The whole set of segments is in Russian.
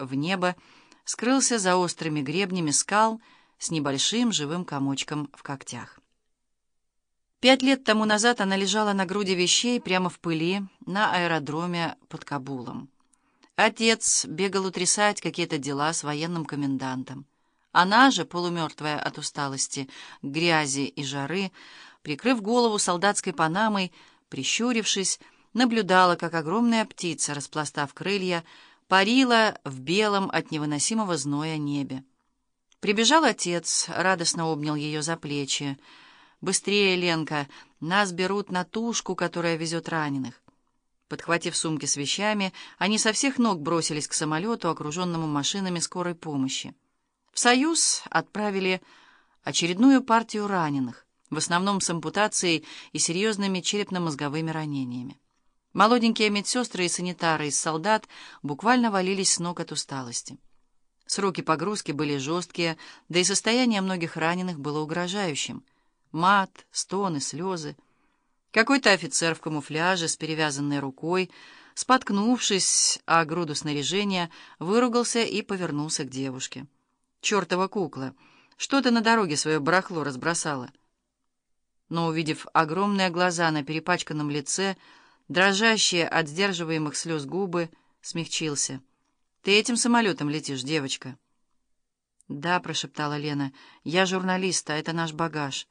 в небо, скрылся за острыми гребнями скал с небольшим живым комочком в когтях. Пять лет тому назад она лежала на груди вещей прямо в пыли на аэродроме под Кабулом. Отец бегал утрясать какие-то дела с военным комендантом. Она же, полумертвая от усталости, грязи и жары, прикрыв голову солдатской панамой, прищурившись, наблюдала, как огромная птица, распластав крылья, парила в белом от невыносимого зноя небе. Прибежал отец, радостно обнял ее за плечи. «Быстрее, Ленка! Нас берут на тушку, которая везет раненых». Подхватив сумки с вещами, они со всех ног бросились к самолету, окруженному машинами скорой помощи. В «Союз» отправили очередную партию раненых, в основном с ампутацией и серьезными черепно-мозговыми ранениями. Молоденькие медсестры и санитары из солдат буквально валились с ног от усталости. Сроки погрузки были жесткие, да и состояние многих раненых было угрожающим. Мат, стоны, слезы. Какой-то офицер в камуфляже с перевязанной рукой, споткнувшись о груду снаряжения, выругался и повернулся к девушке. «Чертова кукла! Что ты на дороге свое барахло разбросала?» Но, увидев огромные глаза на перепачканном лице, дрожащие от сдерживаемых слез губы, смягчился. «Ты этим самолетом летишь, девочка?» «Да», — прошептала Лена, — «я журналист, а это наш багаж».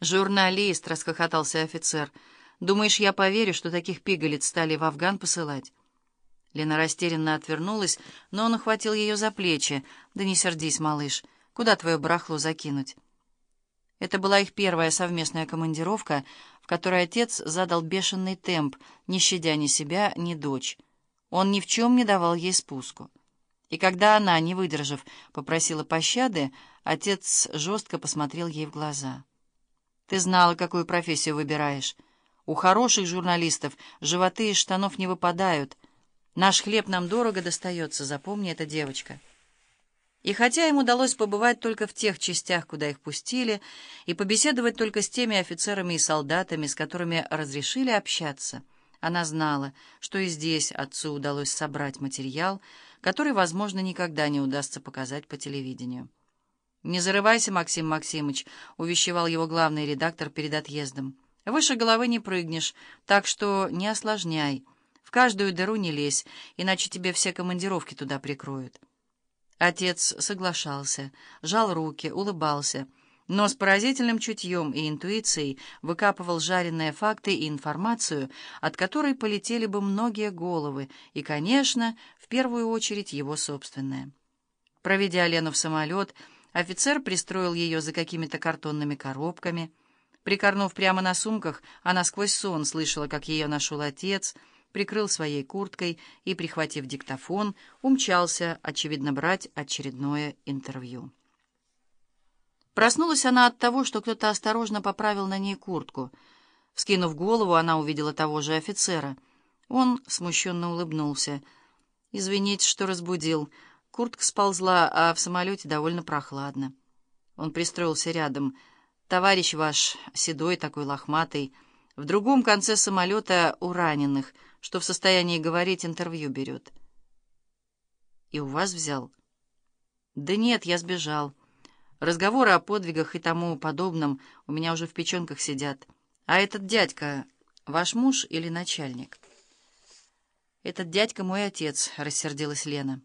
«Журналист!» — расхохотался офицер. «Думаешь, я поверю, что таких пигалиц стали в Афган посылать?» Лена растерянно отвернулась, но он ухватил ее за плечи. «Да не сердись, малыш. Куда твое барахло закинуть?» Это была их первая совместная командировка, в которой отец задал бешеный темп, не щадя ни себя, ни дочь. Он ни в чем не давал ей спуску. И когда она, не выдержав, попросила пощады, отец жестко посмотрел ей в глаза. Ты знала, какую профессию выбираешь. У хороших журналистов животы из штанов не выпадают. Наш хлеб нам дорого достается, запомни это, девочка. И хотя им удалось побывать только в тех частях, куда их пустили, и побеседовать только с теми офицерами и солдатами, с которыми разрешили общаться, она знала, что и здесь отцу удалось собрать материал, который, возможно, никогда не удастся показать по телевидению. «Не зарывайся, Максим Максимыч», — увещевал его главный редактор перед отъездом. «Выше головы не прыгнешь, так что не осложняй. В каждую дыру не лезь, иначе тебе все командировки туда прикроют». Отец соглашался, жал руки, улыбался, но с поразительным чутьем и интуицией выкапывал жареные факты и информацию, от которой полетели бы многие головы, и, конечно, в первую очередь его собственная. Проведя Лену в самолет, Офицер пристроил ее за какими-то картонными коробками. Прикорнув прямо на сумках, она сквозь сон слышала, как ее нашел отец, прикрыл своей курткой и, прихватив диктофон, умчался, очевидно, брать очередное интервью. Проснулась она от того, что кто-то осторожно поправил на ней куртку. Вскинув голову, она увидела того же офицера. Он смущенно улыбнулся. «Извините, что разбудил». Куртка сползла, а в самолете довольно прохладно. Он пристроился рядом. «Товарищ ваш, седой такой лохматый, в другом конце самолета у раненых, что в состоянии говорить, интервью берет». «И у вас взял?» «Да нет, я сбежал. Разговоры о подвигах и тому подобном у меня уже в печенках сидят. А этот дядька ваш муж или начальник?» «Этот дядька мой отец», — рассердилась Лена.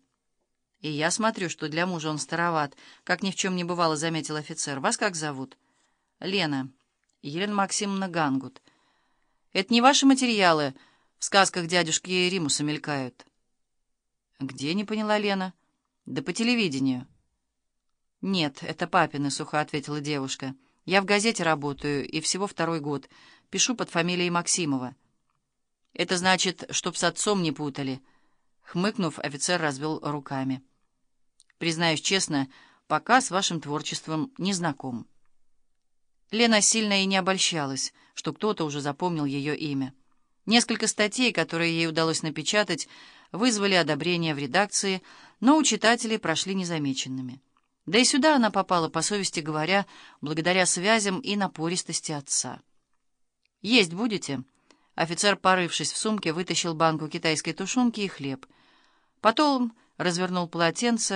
«И я смотрю, что для мужа он староват», — как ни в чем не бывало, заметил офицер. «Вас как зовут?» «Лена. Елена Максимовна Гангут. Это не ваши материалы в сказках дядюшки Римуса мелькают?» «Где?» — не поняла Лена. «Да по телевидению». «Нет, это папины», — сухо ответила девушка. «Я в газете работаю, и всего второй год. Пишу под фамилией Максимова». «Это значит, чтоб с отцом не путали». Хмыкнув, офицер развел руками. «Признаюсь честно, пока с вашим творчеством не знаком». Лена сильно и не обольщалась, что кто-то уже запомнил ее имя. Несколько статей, которые ей удалось напечатать, вызвали одобрение в редакции, но у читателей прошли незамеченными. Да и сюда она попала, по совести говоря, благодаря связям и напористости отца. «Есть будете?» Офицер, порывшись в сумке, вытащил банку китайской тушенки и хлеб — Потом развернул полотенце,